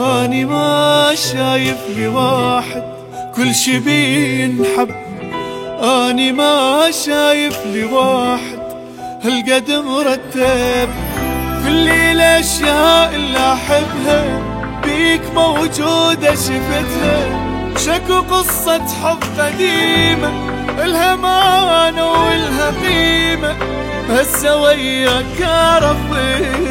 اني ما شايف لي واحد كل شي بينحب. أني ما شايف لي واحد هالقد مرتب. كل الاشياء اللي أحبها بيك موجودة شفتها. شكو قصة حب قديمة إلها معنى وإلها قيمة هسه وياك عرفتها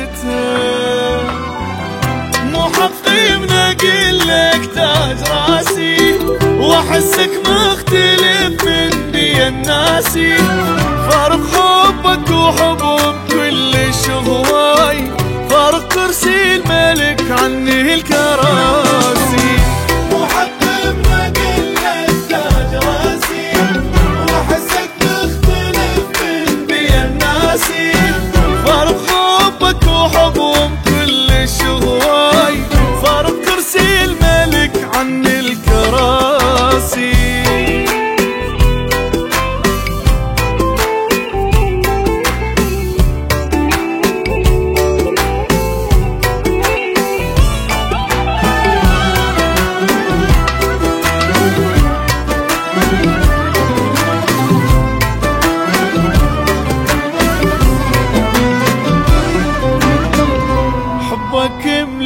مو حقي من أقول لك تاج راسي وأحسك مختلف من بي الناسي. فارق حبك وحبهم كلش هواي فارق كرسي الملك عني الكراسي. مو حقي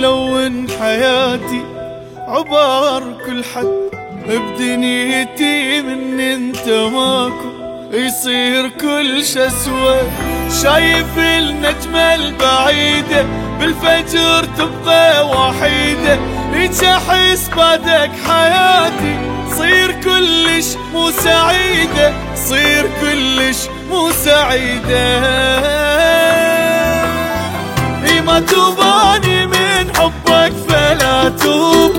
ملون حياتي عبار كل حد. بدنيتي من إنت ماكو يصير كل شي اسود شايف النجمة البعيدة بالفجر تبقى وحيدة. ليش أحس بعدك حياتي صير كلش مو سعيدة صير كلش مو سعيدة. غيرت من حبك فلا توب.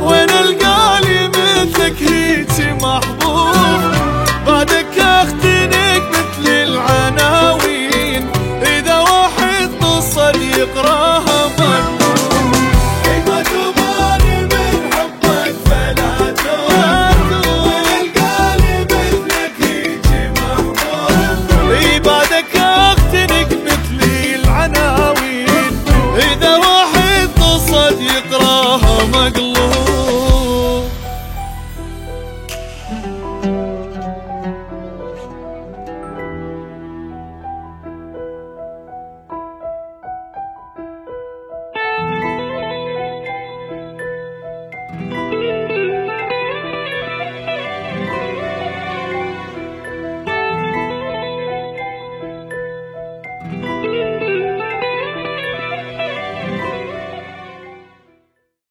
وين القالي مثلك هيجي محبوب؟ بعدك اختنك مثل العناوين. إذا واحد نصر يقراها يقرأ